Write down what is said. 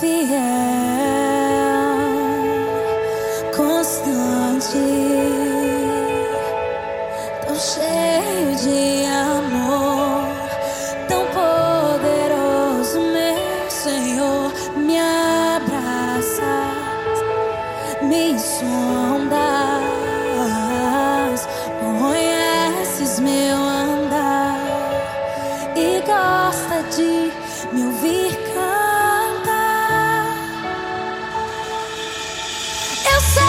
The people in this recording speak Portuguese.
fiel, constante, tão cheio de amor, tão poderoso, meu Senhor, me abraça, me sondas, conheces meu andar e gosta de me ouvir. Eu sei.